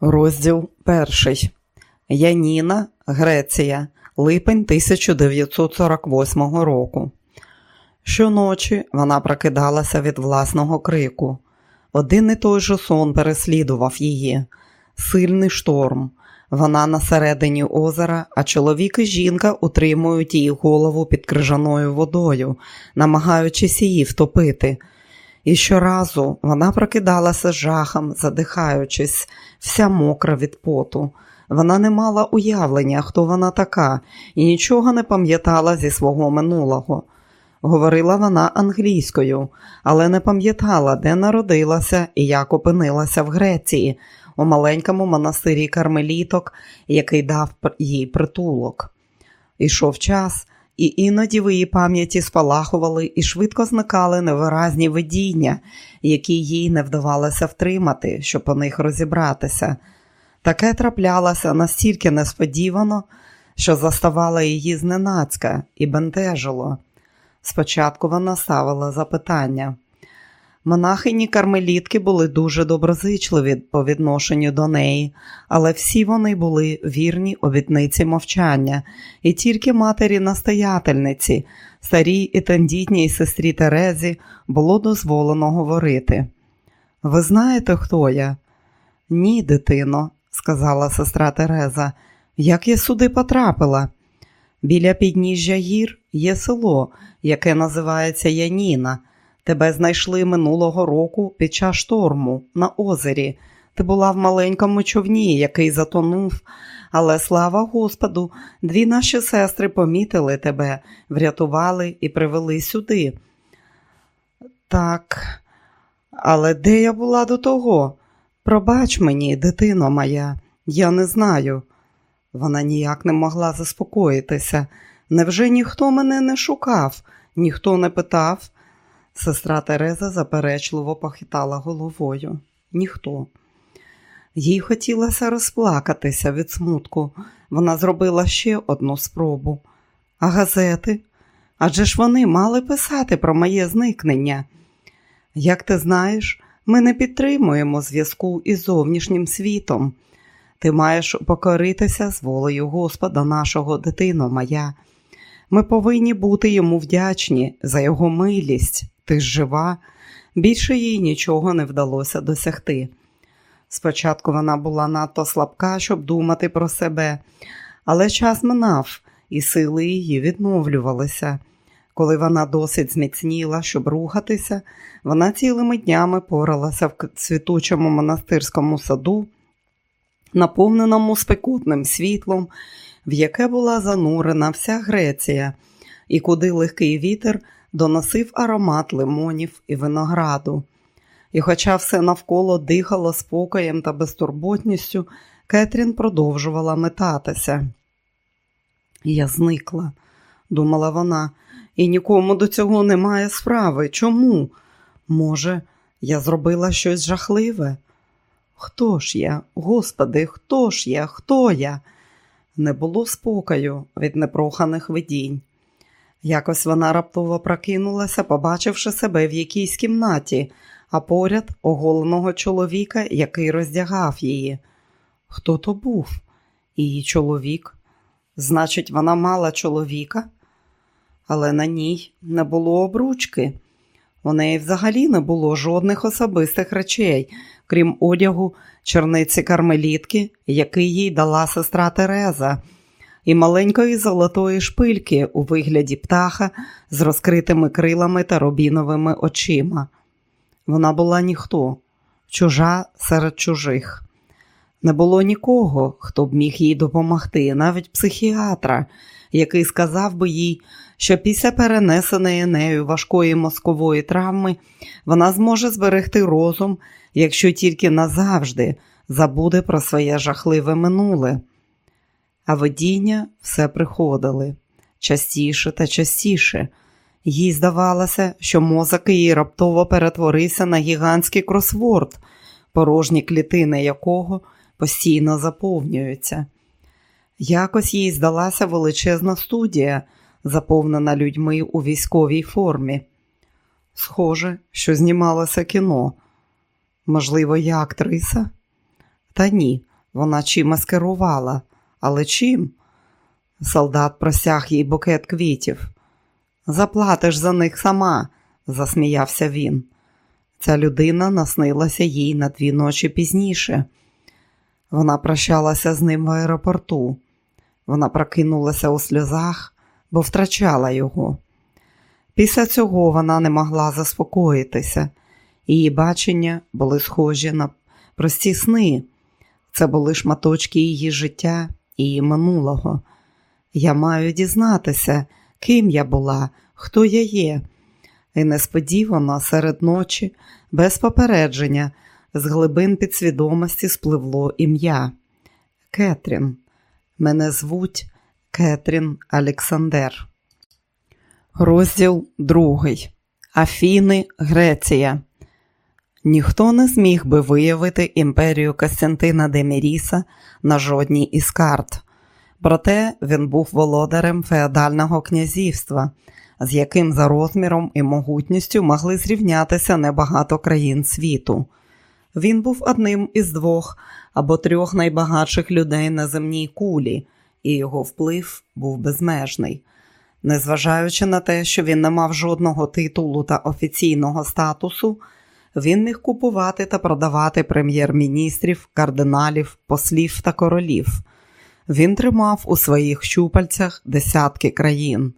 Розділ перший. Яніна, Греція, липень 1948 року. Щоночі вона прокидалася від власного крику. Один і той же сон переслідував її. Сильний шторм. Вона на середині озера, а чоловік і жінка утримують її голову під крижаною водою, намагаючись її втопити. І щоразу вона прокидалася жахом, задихаючись, вся мокра від поту. Вона не мала уявлення, хто вона така, і нічого не пам'ятала зі свого минулого. Говорила вона англійською, але не пам'ятала, де народилася і як опинилася в Греції, у маленькому монастирі кармеліток, який дав їй притулок. Ішов час, і іноді в її пам'яті спалахували і швидко зникали невиразні видіння, які їй не вдавалося втримати, щоб по них розібратися. Таке траплялося настільки несподівано, що заставало її зненацька і бентежило. Спочатку вона ставила запитання. Монахині кармелітки були дуже доброзичливі по відношенню до неї, але всі вони були вірні обітниці мовчання, і тільки матері настоятельниці, старій і тендітній сестрі Терезі, було дозволено говорити. Ви знаєте, хто я? Ні, дитино, сказала сестра Тереза. Як я сюди потрапила? Біля підніжжя гір є село, яке називається Яніна. Тебе знайшли минулого року під час шторму на озері. Ти була в маленькому човні, який затонув, але слава Господу, дві наші сестри помітили тебе, врятували і привели сюди. Так, але де я була до того? Пробач мені, дитино моя, я не знаю. Вона ніяк не могла заспокоїтися. Невже ніхто мене не шукав, ніхто не питав? Сестра Тереза заперечливо похитала головою. Ніхто. Їй хотілося розплакатися від смутку. Вона зробила ще одну спробу. А газети? Адже ж вони мали писати про моє зникнення. Як ти знаєш, ми не підтримуємо зв'язку із зовнішнім світом. Ти маєш покоритися з волею Господа нашого дитино моя. Ми повинні бути йому вдячні за його милість. Ти жива, більше їй нічого не вдалося досягти. Спочатку вона була надто слабка, щоб думати про себе, але час минав, і сили її відновлювалися. Коли вона досить зміцніла, щоб рухатися, вона цілими днями поралася в цвітучому монастирському саду, наповненому спекутним світлом, в яке була занурена вся Греція, і куди легкий вітер доносив аромат лимонів і винограду. І, хоча все навколо дихало спокоєм та безтурботністю, Кетрін продовжувала метатися. Я зникла, думала вона, і нікому до цього немає справи. Чому? Може, я зробила щось жахливе? Хто ж я, Господи, хто ж я, хто я? Не було спокою від непроханих видінь. Якось вона раптово прокинулася, побачивши себе в якійсь кімнаті, а поряд оголеного чоловіка, який роздягав її. Хто то був? Її чоловік? Значить, вона мала чоловіка, але на ній не було обручки. У неї взагалі не було жодних особистих речей, крім одягу черниці кармелітки, який їй дала сестра Тереза і маленької золотої шпильки у вигляді птаха з розкритими крилами та рубіновими очима. Вона була ніхто, чужа серед чужих. Не було нікого, хто б міг їй допомогти, навіть психіатра, який сказав би їй, що після перенесеної нею важкої мозкової травми вона зможе зберегти розум, якщо тільки назавжди забуде про своє жахливе минуле а видіння все приходили частіше та частіше. Їй здавалося, що мозок її раптово перетворився на гігантський кросворд, порожні клітини якого постійно заповнюються. Якось їй здалася величезна студія, заповнена людьми у військовій формі. Схоже, що знімалося кіно. Можливо, я актриса? Та ні, Вона чимось керувала, але чим? Солдат просяг їй букет квітів. Заплатиш за них сама, засміявся він. Ця людина наснилася їй на дві ночі пізніше. Вона прощалася з ним в аеропорту. Вона прокинулася у сльозах, бо втрачала його. Після цього вона не могла заспокоїтися. Її бачення були схожі на прості сни. Це були шматочки її життя і минулого. Я маю дізнатися, ким я була, хто я є. І несподівано серед ночі, без попередження, з глибин підсвідомості спливло ім'я. Кетрін. Мене звуть Кетрін Олександр. Розділ другий. Афіни, Греція. Ніхто не зміг би виявити імперію Костянтина Деміріса на жодній із карт. Проте він був володарем феодального князівства, з яким за розміром і могутністю могли зрівнятися небагато країн світу. Він був одним із двох або трьох найбагатших людей на земній кулі, і його вплив був безмежний. Незважаючи на те, що він не мав жодного титулу та офіційного статусу, він міг купувати та продавати прем'єр-міністрів, кардиналів, послів та королів. Він тримав у своїх щупальцях десятки країн.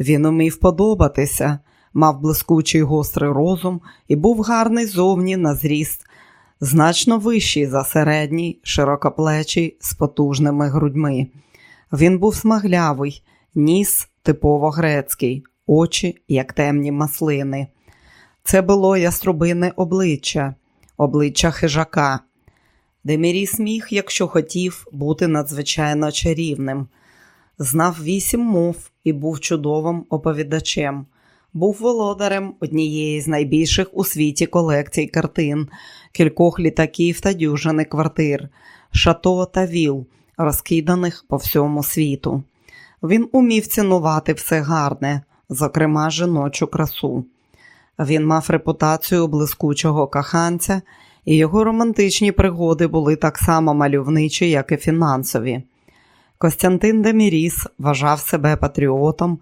Він умів подобатися, мав блискучий гострий розум і був гарний зовні на зріст, значно вищий за середній, широкоплечий, з потужними грудьми. Він був смаглявий, ніс типово грецький, очі, як темні маслини. Це було яструбине обличчя, обличчя хижака. Деміріс міг, якщо хотів, бути надзвичайно чарівним. Знав вісім мов і був чудовим оповідачем. Був володарем однієї з найбільших у світі колекцій картин, кількох літаків та дюжини квартир, шато та віл, розкиданих по всьому світу. Він умів цінувати все гарне, зокрема жіночу красу. Він мав репутацію блискучого коханця, і його романтичні пригоди були так само мальовничі, як і фінансові. Костянтин Деміріс вважав себе патріотом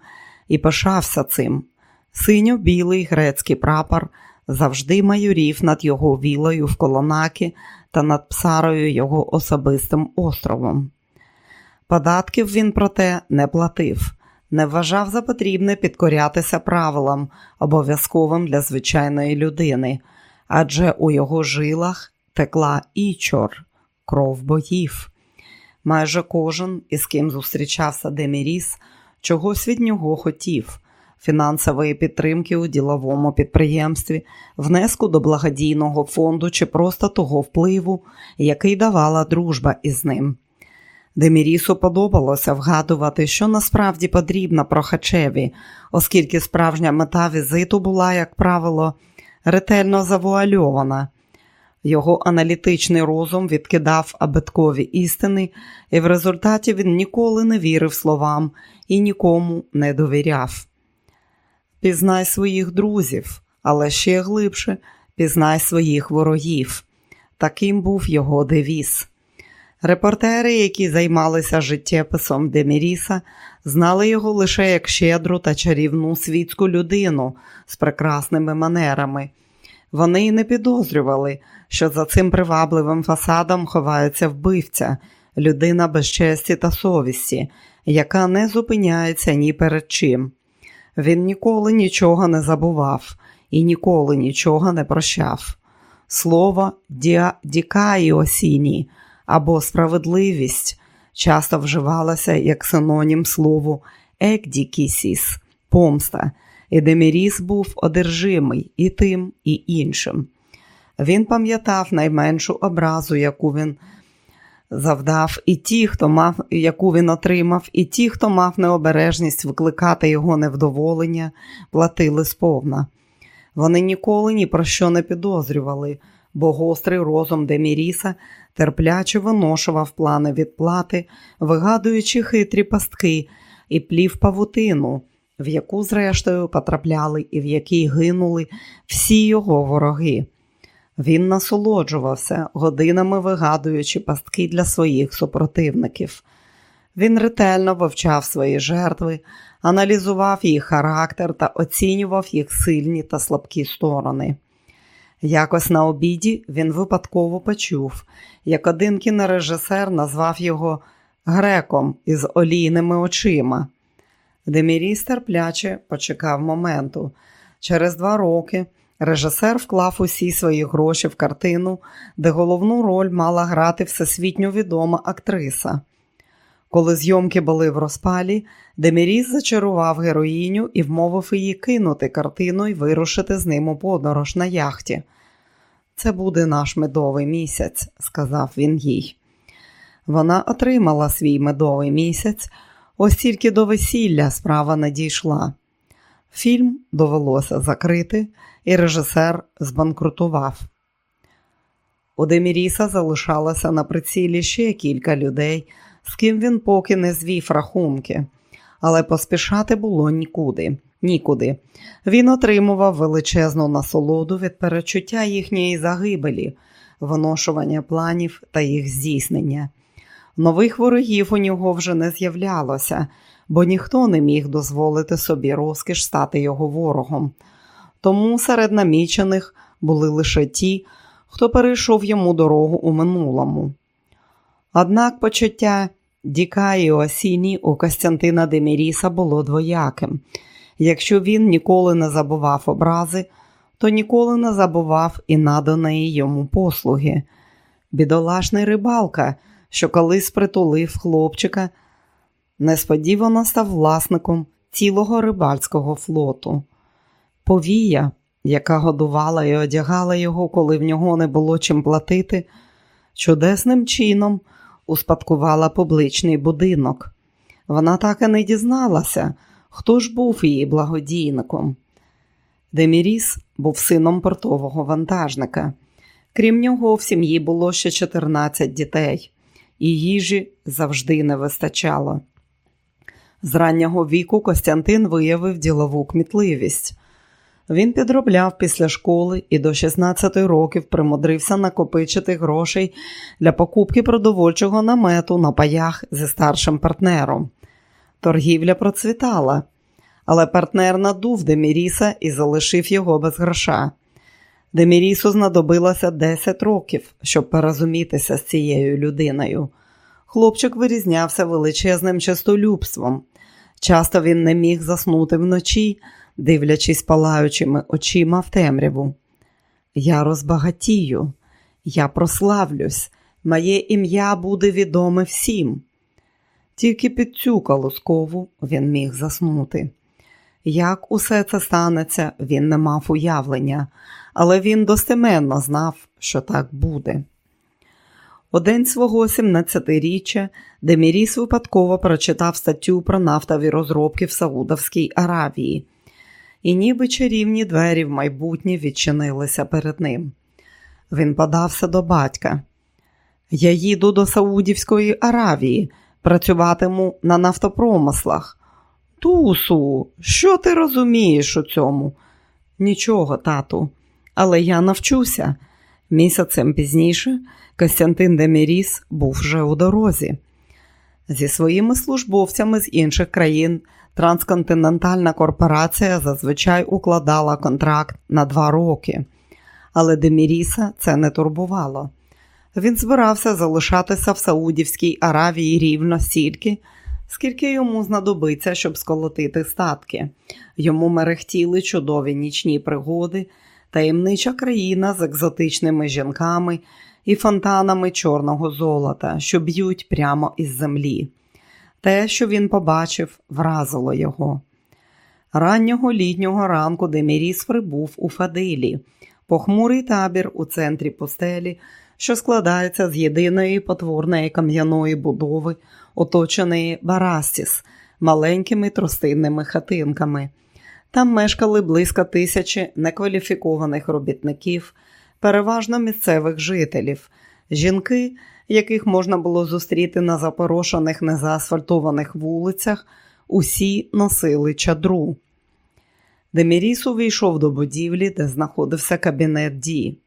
і пишався цим. Синьо-білий грецький прапор завжди майорів над його вілою в Колонакі та над псарою його особистим островом. Податків він, проте, не платив, не вважав за потрібне підкорятися правилам, обов'язковим для звичайної людини, адже у його жилах текла ічор, кров боїв. Майже кожен, із ким зустрічався Деміріс, чогось від нього хотів. Фінансової підтримки у діловому підприємстві, внеску до благодійного фонду чи просто того впливу, який давала дружба із ним. Демірісу подобалося вгадувати, що насправді потрібно прохачеві, оскільки справжня мета візиту була, як правило, ретельно завуальована. Його аналітичний розум відкидав абиткові істини, і в результаті він ніколи не вірив словам і нікому не довіряв. Пізнай своїх друзів, але ще глибше пізнай своїх ворогів. Таким був його девіз. Репортери, які займалися життєписом Деміріса, знали його лише як щедру та чарівну світську людину з прекрасними манерами. Вони й не підозрювали, що за цим привабливим фасадом ховається вбивця, людина без честі та совісті, яка не зупиняється ні перед чим. Він ніколи нічого не забував і ніколи нічого не прощав. Слово дікаї осіні або справедливість часто вживалося як синонім слову екдікісіс помста, і Деміріс був одержимий і тим, і іншим. Він пам'ятав найменшу образу, яку він завдав, і ті, хто мав, яку він отримав, і ті, хто мав необережність викликати його невдоволення, платили сповна. Вони ніколи ні про що не підозрювали, бо гострий розум Деміріса терпляче виношував плани відплати, вигадуючи хитрі пастки і плів павутину, в яку, зрештою, потрапляли і в якій гинули всі його вороги. Він насолоджувався, годинами вигадуючи пастки для своїх супротивників. Він ретельно вивчав свої жертви, аналізував їх характер та оцінював їх сильні та слабкі сторони. Якось на обіді він випадково почув, як один кінорежисер назвав його греком із олійними очима. Деміріс терпляче почекав моменту. Через два роки режисер вклав усі свої гроші в картину, де головну роль мала грати всесвітньо відома актриса. Коли зйомки були в розпалі, Деміріс зачарував героїню і вмовив її кинути картину і вирушити з ним у подорож на яхті. Це буде наш медовий місяць, сказав він їй. Вона отримала свій медовий місяць, ось тільки до весілля справа не дійшла. Фільм довелося закрити, і режисер збанкрутував. У Деміріса залишалося на прицілі ще кілька людей, з ким він поки не звів рахунки, але поспішати було нікуди. Нікуди. Він отримував величезну насолоду від перечуття їхньої загибелі, виношування планів та їх здійснення. Нових ворогів у нього вже не з'являлося, бо ніхто не міг дозволити собі розкіш стати його ворогом. Тому серед намічених були лише ті, хто перейшов йому дорогу у минулому. Однак почуття Діка і осінні у Костянтина Деміріса було двояким. Якщо він ніколи не забував образи, то ніколи не забував і наданої йому послуги. Бідолашний рибалка, що колись притулив хлопчика, несподівано став власником цілого рибальського флоту. Повія, яка годувала і одягала його, коли в нього не було чим платити, чудесним чином успадкувала публичний будинок. Вона так і не дізналася, хто ж був її благодійником. Деміріс був сином портового вантажника. Крім нього, в сім'ї було ще 14 дітей, і їжі завжди не вистачало. З раннього віку Костянтин виявив ділову кмітливість. Він підробляв після школи і до 16 років примудрився накопичити грошей для покупки продовольчого намету на паях зі старшим партнером. Торгівля процвітала, але партнер надув Деміріса і залишив його без гроша. Демірісу знадобилося 10 років, щоб порозумітися з цією людиною. Хлопчик вирізнявся величезним чистолюбством. Часто він не міг заснути вночі, дивлячись палаючими очима в темряву. Я розбагатію, я прославлюсь, моє ім'я буде відоме всім. Тільки під цю колоскову він міг заснути. Як усе це станеться, він не мав уявлення, але він достеменно знав, що так буде. У день свого 17-річчя Деміріс випадково прочитав статтю про нафтові розробки в Саудовській Аравії, і ніби чарівні двері в майбутнє відчинилися перед ним. Він подався до батька. Я їду до Саудівської Аравії, працюватиму на нафтопромислах. Тусу, що ти розумієш у цьому? Нічого, тату, але я навчуся. Місяцем пізніше Костянтин Деміріс був вже у дорозі. Зі своїми службовцями з інших країн трансконтинентальна корпорація зазвичай укладала контракт на два роки, але Деміріса це не турбувало. Він збирався залишатися в Саудівській Аравії рівно стільки, скільки йому знадобиться, щоб сколотити статки. Йому мерехтіли чудові нічні пригоди, таємнича країна з екзотичними жінками і фонтанами чорного золота, що б'ють прямо із землі. Те, що він побачив, вразило його. Раннього літнього ранку Деміріс прибув у Фадилі, похмурий табір у центрі пустелі, що складається з єдиної потворної кам'яної будови, оточеної Барастіс, маленькими тростинними хатинками. Там мешкали близько тисячі некваліфікованих робітників, переважно місцевих жителів, жінки, яких можна було зустріти на запорошених незаасфальтованих вулицях, усі носили чадру. Деміріс увійшов до будівлі, де знаходився кабінет Ді.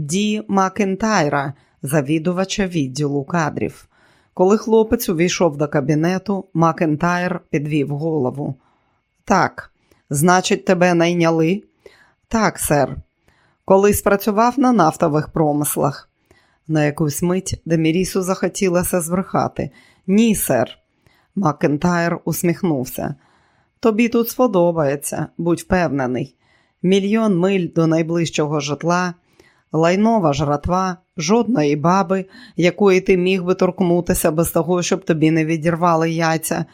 Ді Макентайра, завідувача відділу кадрів. Коли хлопець увійшов до кабінету, Макентайр підвів голову. Так, значить, тебе найняли? Так, сер. Коли спрацював на нафтових промислах. На якусь мить Демірісу захотілося збрехати. Ні, сер. Макентайр усміхнувся. Тобі тут сподобається, будь впевнений. Мільйон миль до найближчого житла, лайнова жратва, жодної баби, якої ти міг би торкнутися без того, щоб тобі не відірвали яйця,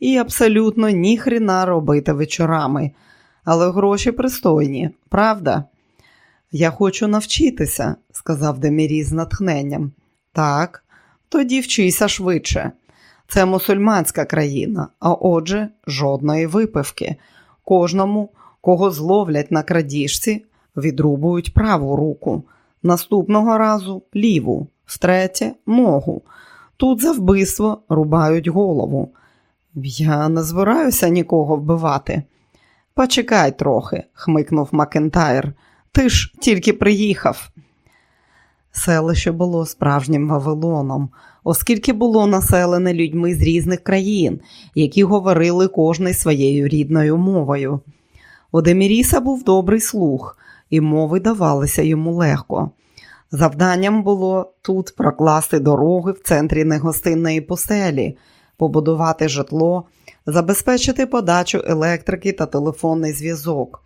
і абсолютно ніхріна робити вечорами. Але гроші пристойні, правда? Я хочу навчитися, сказав Демірі з натхненням. Так, тоді вчися швидше. Це мусульманська країна, а отже, жодної випивки. Кожному, кого зловлять на крадіжці, відрубують праву руку. Наступного разу ліву, втретє ногу. Тут за вбивство рубають голову. Я не збираюся нікого вбивати. Почекай трохи, хмикнув Макентайр. Ти ж тільки приїхав. Селище було справжнім Вавилоном, оскільки було населене людьми з різних країн, які говорили кожний своєю рідною мовою. У Деміріса був добрий слух, і мови давалися йому легко. Завданням було тут прокласти дороги в центрі негостинної пустелі, побудувати житло, забезпечити подачу електрики та телефонний зв'язок,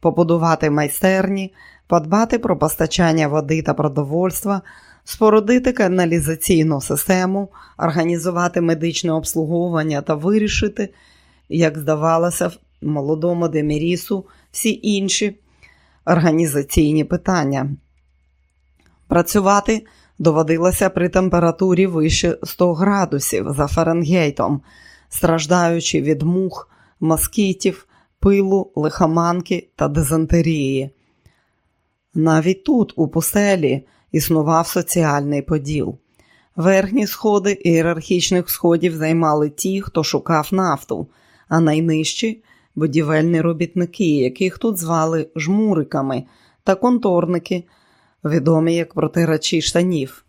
побудувати майстерні, подбати про постачання води та продовольства, спорудити каналізаційну систему, організувати медичне обслуговування та вирішити, як здавалося, молодому Демірісу всі інші організаційні питання. Працювати доводилося при температурі вище 100 градусів за Фаренгейтом, страждаючи від мух, москітів, пилу, лихоманки та дизентерії. Навіть тут, у пустелі, існував соціальний поділ. Верхні сходи ієрархічних сходів займали ті, хто шукав нафту, а найнижчі будівельні робітники, яких тут звали жмуриками, та конторники, відомі як протирачі штанів,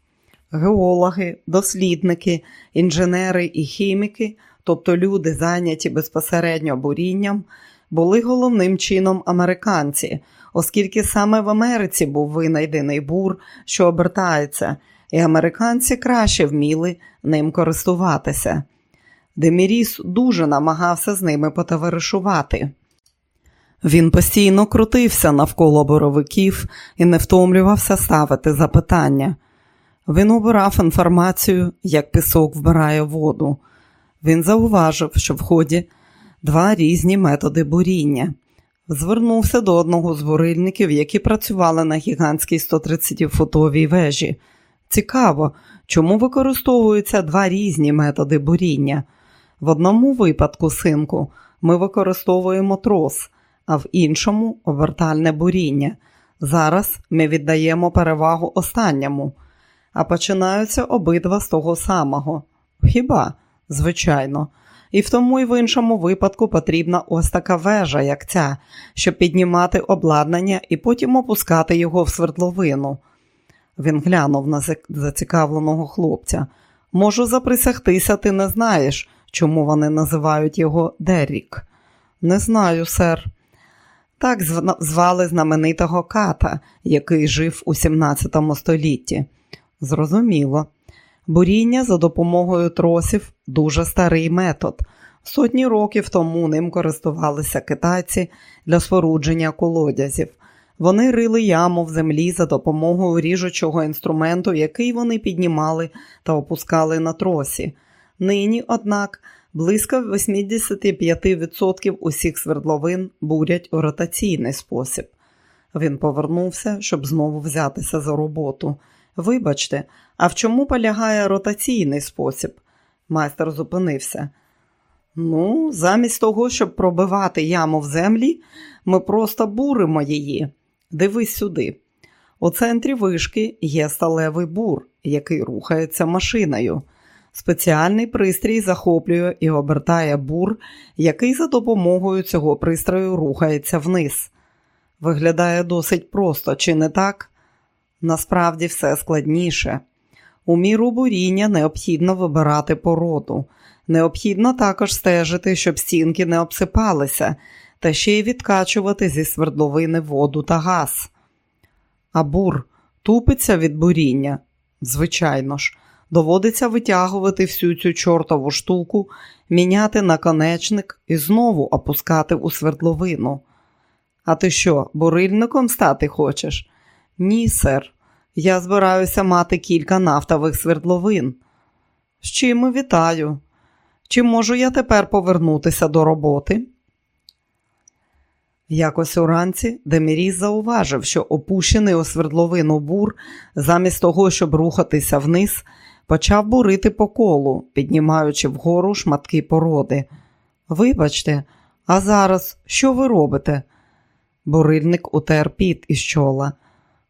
геологи, дослідники, інженери і хіміки, тобто люди, зайняті безпосередньо бурінням, були головним чином американці, оскільки саме в Америці був винайдений бур, що обертається, і американці краще вміли ним користуватися. Деміріс дуже намагався з ними потоваришувати. Він постійно крутився навколо боровиків і не втомлювався ставити запитання. Він обирав інформацію, як пісок вбирає воду. Він зауважив, що в ході два різні методи буріння. Звернувся до одного з бурильників, які працювали на гігантській 130-футовій вежі. Цікаво, чому використовуються два різні методи буріння. В одному випадку, синку, ми використовуємо трос, а в іншому обертальне буріння. Зараз ми віддаємо перевагу останньому, а починаються обидва з того самого. Хіба? Звичайно. І в тому і в іншому випадку потрібна ось така вежа, як ця, щоб піднімати обладнання і потім опускати його в свердловину. Він глянув на зацікавленого хлопця. Можу заприсягтися, ти не знаєш, чому вони називають його Деррік. Не знаю, сер. Так звали знаменитого ката, який жив у 17 столітті. Зрозуміло. Буріння за допомогою тросів дуже старий метод. Сотні років тому ним користувалися китайці для спорудження колодязів. Вони рили яму в землі за допомогою ріжучого інструменту, який вони піднімали та опускали на тросі. Нині, однак, близько 85% усіх свердловин бурять у ротаційний спосіб. Він повернувся, щоб знову взятися за роботу. Вибачте, а в чому полягає ротаційний спосіб? Майстер зупинився. Ну, замість того, щоб пробивати яму в землі, ми просто буримо її. Дивись сюди. У центрі вишки є сталевий бур, який рухається машиною. Спеціальний пристрій захоплює і обертає бур, який за допомогою цього пристрою рухається вниз. Виглядає досить просто, чи не так? Насправді все складніше. У міру буріння необхідно вибирати породу. Необхідно також стежити, щоб стінки не обсипалися, та ще й відкачувати зі свердловини воду та газ. А бур тупиться від буріння? Звичайно ж, доводиться витягувати всю цю чортову штуку, міняти наконечник і знову опускати у свердловину. А ти що, бурильником стати хочеш? Ні, сер. Я збираюся мати кілька нафтових свердловин. З чим вітаю. Чи можу я тепер повернутися до роботи? Якось уранці Деміріс зауважив, що опущений у свердловину бур, замість того, щоб рухатися вниз, почав бурити по колу, піднімаючи вгору шматки породи. Вибачте, а зараз що ви робите? Бурильник утер піт із чола.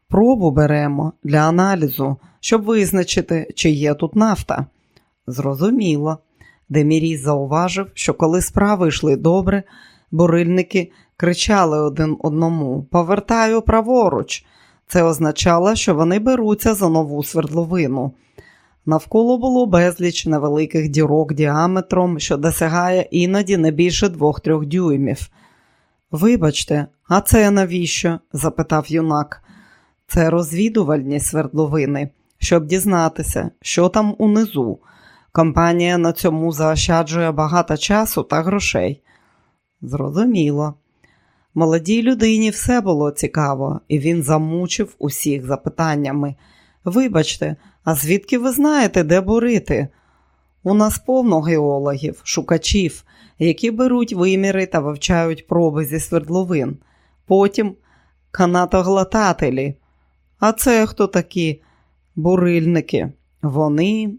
Пробу беремо для аналізу, щоб визначити, чи є тут нафта. Зрозуміло. Деміріс зауважив, що коли справи йшли добре, бурильники кричали один одному Повертаю праворуч. Це означало, що вони беруться за нову свердловину. Навколо було безліч невеликих дірок діаметром, що досягає іноді не більше двох-трьох дюймів. Вибачте, а це навіщо? запитав юнак. Це розвідувальні свердловини, щоб дізнатися, що там унизу. Компанія на цьому заощаджує багато часу та грошей. Зрозуміло. Молодій людині все було цікаво, і він замучив усіх запитаннями. Вибачте, а звідки ви знаєте, де бурити? У нас повно геологів, шукачів, які беруть виміри та вивчають проби зі свердловин. Потім канатоглотателі. А це хто такі бурильники? Вони.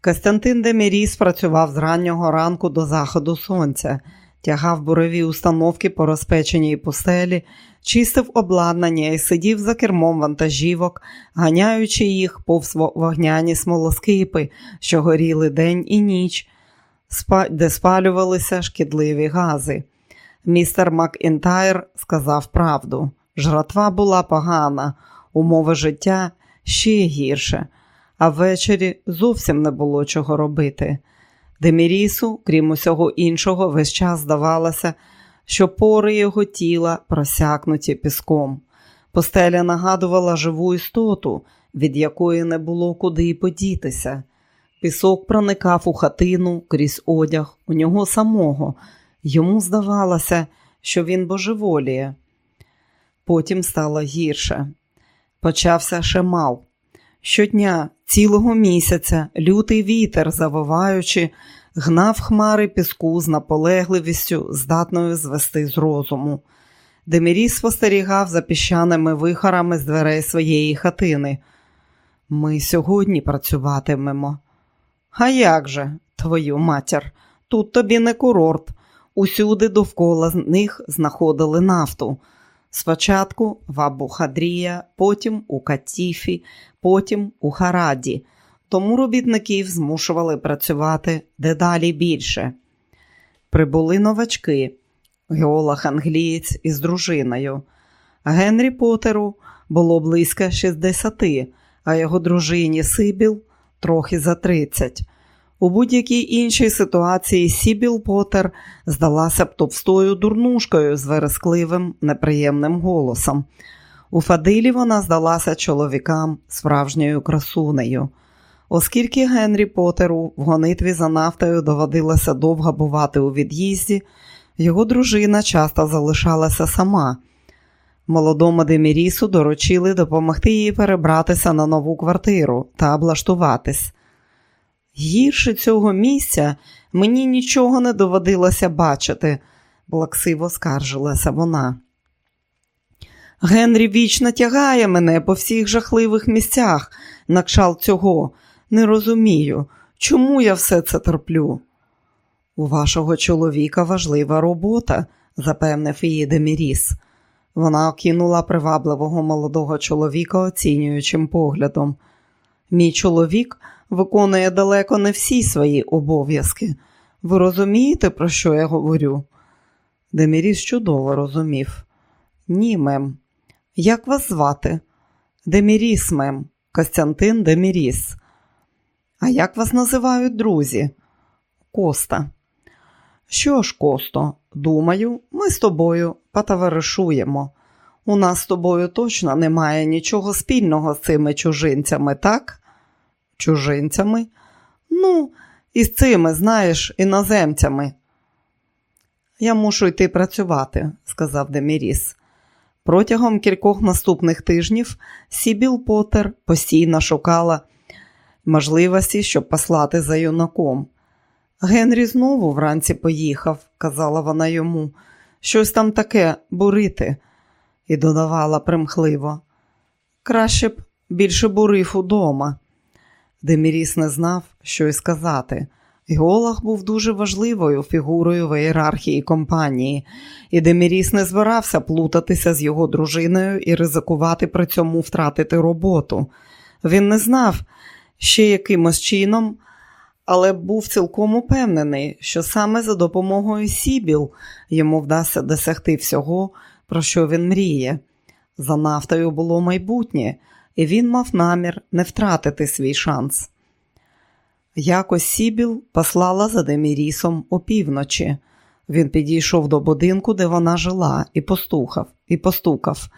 Костянтин Деміріс працював з раннього ранку до заходу сонця, тягав бурові установки по розпеченій пустелі, чистив обладнання і сидів за кермом вантажівок, ганяючи їх повз вогняні смолоскипи, що горіли день і ніч, де спалювалися шкідливі гази. Містер Макінтайр сказав правду. Жратва була погана, умови життя ще гірше, а ввечері зовсім не було чого робити. Демірісу, крім усього іншого, весь час здавалося, що пори його тіла просякнуті піском. Постеля нагадувала живу істоту, від якої не було куди й подітися. Пісок проникав у хатину крізь одяг, у нього самого. Йому здавалося, що він божеволіє. Потім стало гірше. Почався шемал. Щодня, цілого місяця, лютий вітер, завиваючи, гнав хмари піску з наполегливістю, здатною звести з розуму. Демірій спостерігав за піщаними вихорами з дверей своєї хатини. Ми сьогодні працюватимемо. А як же, твою матір, тут тобі не курорт. Усюди довкола них знаходили нафту. Спочатку в Абу-Хадрія, потім у Катіфі, потім у Хараді. Тому робітників змушували працювати дедалі більше. Прибули новачки, геолог англієць із дружиною. Генрі Потеру було близько 60, а його дружині Сибіл трохи за 30. У будь-якій іншій ситуації Сібіл Потер здалася б товстою дурнушкою з верескливим, неприємним голосом. У Фадилі вона здалася чоловікам справжньою красунею. Оскільки Генрі Потеру в гонитві за нафтою доводилося довго бувати у від'їзді, його дружина часто залишалася сама. Молодому Демірісу доручили допомогти їй перебратися на нову квартиру та облаштуватись. Гірше цього місця мені нічого не доводилося бачити, плаксиво скаржилася вона. Генрі вічно тягає мене по всіх жахливих місцях, на цього. Не розумію, чому я все це терплю. У вашого чоловіка важлива робота, запевнив її Деміріс. Вона окинула привабливого молодого чоловіка оцінюючим поглядом. Мій чоловік виконує далеко не всі свої обов'язки. Ви розумієте, про що я говорю? Деміріс чудово розумів. Ні, мем. Як вас звати? Деміріс, мем, Костянтин Деміріс. А як вас називають друзі? Коста. Що ж, Косто, думаю, ми з тобою потоваришуємо. У нас з тобою точно немає нічого спільного з цими чужинцями, так? Чужинцями? Ну, і з цими, знаєш, іноземцями. Я мушу йти працювати, сказав Деміріс. Протягом кількох наступних тижнів Сібіл Поттер постійно шукала можливості, щоб послати за юнаком. Генрі знову вранці поїхав, казала вона йому, щось там таке бурити, і додавала примхливо. Краще б більше бурив удома. Деміріс не знав, що й сказати. Геолог був дуже важливою фігурою в ієрархії компанії, і Деміріс не збирався плутатися з його дружиною і ризикувати при цьому втратити роботу. Він не знав ще яким чином, але був цілком упевнений, що саме за допомогою Сібіл йому вдасться досягти всього, про що він мріє. За нафтою було майбутнє, і він мав намір не втратити свій шанс. Якось Сібіл послала за Демірісом опівночі. Він підійшов до будинку, де вона жила, і постукав, і постукав.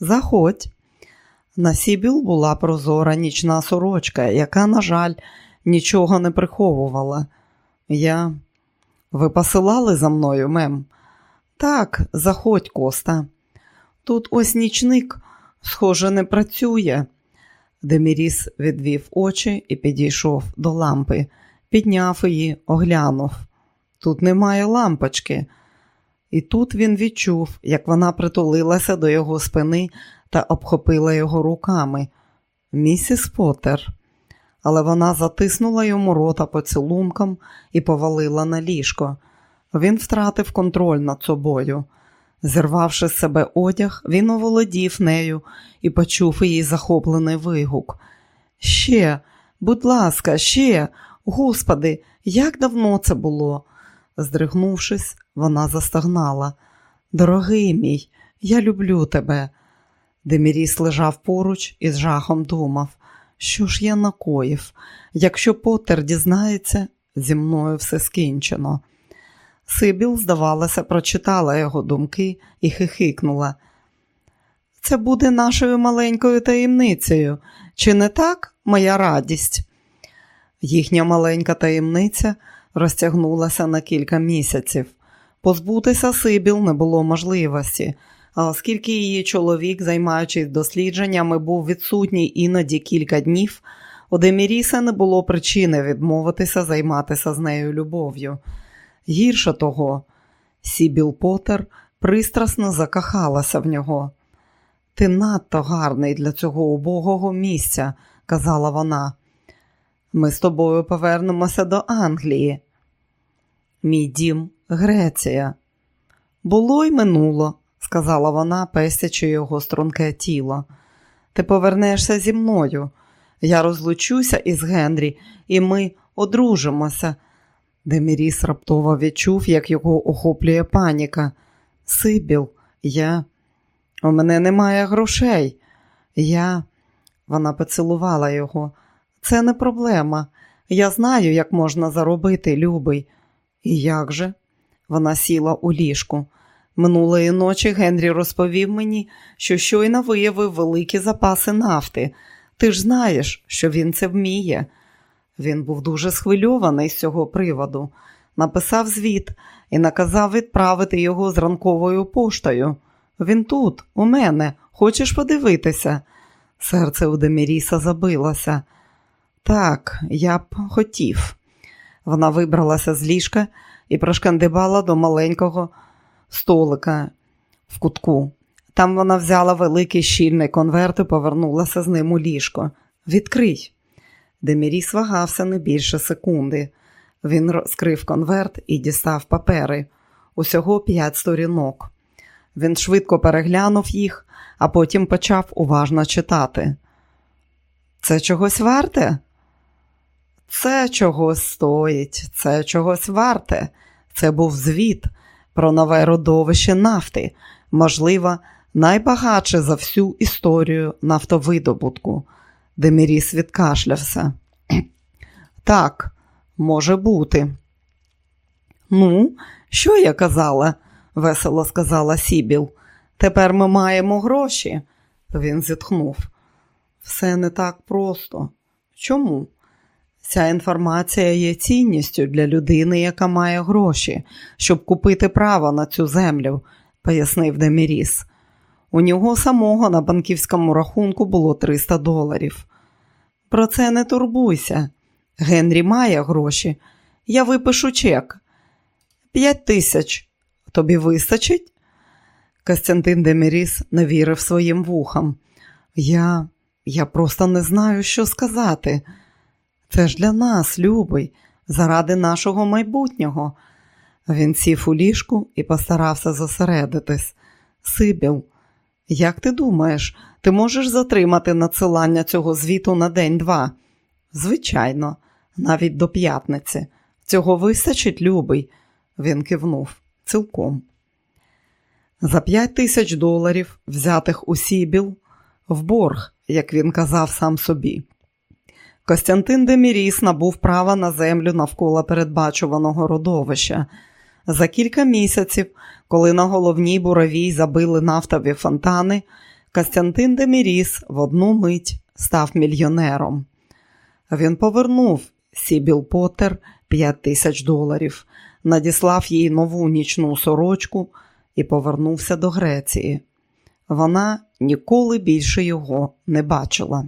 Заходь. На Сібіл була прозора нічна сорочка, яка, на жаль, нічого не приховувала. Я. Ви посилали за мною, мем? Так, заходь, Коста. Тут ось нічник, схоже, не працює. Деміріс відвів очі і підійшов до лампи, підняв її, оглянув. Тут немає лампочки. І тут він відчув, як вона притулилася до його спини та обхопила його руками. Місіс Поттер. Але вона затиснула йому рота поцілунком і повалила на ліжко. Він втратив контроль над собою. Зірвавши з себе одяг, він оволодів нею і почув її захоплений вигук. Ще, будь ласка, ще, господи, як давно це було. Здригнувшись, вона застагнала. Дорогий мій, я люблю тебе. Деміріс лежав поруч і з жахом думав, що ж я накоїв, якщо Поттер дізнається, зі мною все скінчено. Сибіл, здавалося, прочитала його думки і хихикнула. Це буде нашою маленькою таємницею. Чи не так, моя радість? Їхня маленька таємниця розтягнулася на кілька місяців. Позбутися Сибіл не було можливості, а оскільки її чоловік, займаючись дослідженнями, був відсутній іноді кілька днів, у Деміріса не було причини відмовитися займатися з нею любов'ю. Гірше того, Сібіл Поттер пристрасно закохалася в нього. Ти надто гарний для цього убогого місця, казала вона. Ми з тобою повернемося до Англії. Мій дім Греція. Було й минуло, сказала вона, пестячи його струнке тіло. Ти повернешся зі мною. Я розлучуся із Генрі, і ми одружимося. Деміріс раптово відчув, як його охоплює паніка. Сибіл, я. У мене немає грошей. Я. Вона поцілувала його. Це не проблема. Я знаю, як можна заробити, любий. І як же? Вона сіла у ліжку. Минулої ночі Генрі розповів мені, що щойно виявив великі запаси нафти. Ти ж знаєш, що він це вміє. Він був дуже схвильований з цього приводу, написав звіт і наказав відправити його з ранковою поштою. Він тут, у мене, хочеш подивитися? Серце у Деміріса забилося. Так, я б хотів. Вона вибралася з ліжка і прошкандибала до маленького столика в кутку. Там вона взяла великий щільний конверт і повернулася з ним у ліжко. Відкрий. Деміріс вагався не більше секунди. Він розкрив конверт і дістав папери. Усього п'ять сторінок. Він швидко переглянув їх, а потім почав уважно читати. Це чогось варте? Це чогось стоїть, це чогось варте. Це був звіт про нове родовище нафти, можливо, найбагатше за всю історію нафтовидобутку. Деміріс відкашлявся. Так, може бути. Ну, що я казала? весело сказала Сібіл. Тепер ми маємо гроші. Він зітхнув. Все не так просто. Чому? Ця інформація є цінністю для людини, яка має гроші, щоб купити право на цю землю, пояснив Деміріс. У нього самого на банківському рахунку було 300 доларів. Про це не турбуйся. Генрі має гроші. Я випишу чек. П'ять тисяч. Тобі вистачить? Костянтин Деміріс не вірив своїм вухам. Я я просто не знаю, що сказати. Це ж для нас, любий, заради нашого майбутнього. Він сів у ліжку і постарався зосередитись. Сибіл, як ти думаєш, ти можеш затримати надсилання цього звіту на день-два? Звичайно, навіть до п'ятниці. Цього вистачить, любий, він кивнув цілком. За п'ять тисяч доларів, взятих у Сібіл, в борг, як він казав сам собі. Костянтин Деміріс набув права на землю навколо передбачуваного родовища. За кілька місяців, коли на головній буровій забили нафтові фонтани, Костянтин Деміріс в одну мить став мільйонером. Він повернув Сібіл Поттер 5 тисяч доларів, надіслав їй нову нічну сорочку і повернувся до Греції. Вона ніколи більше його не бачила.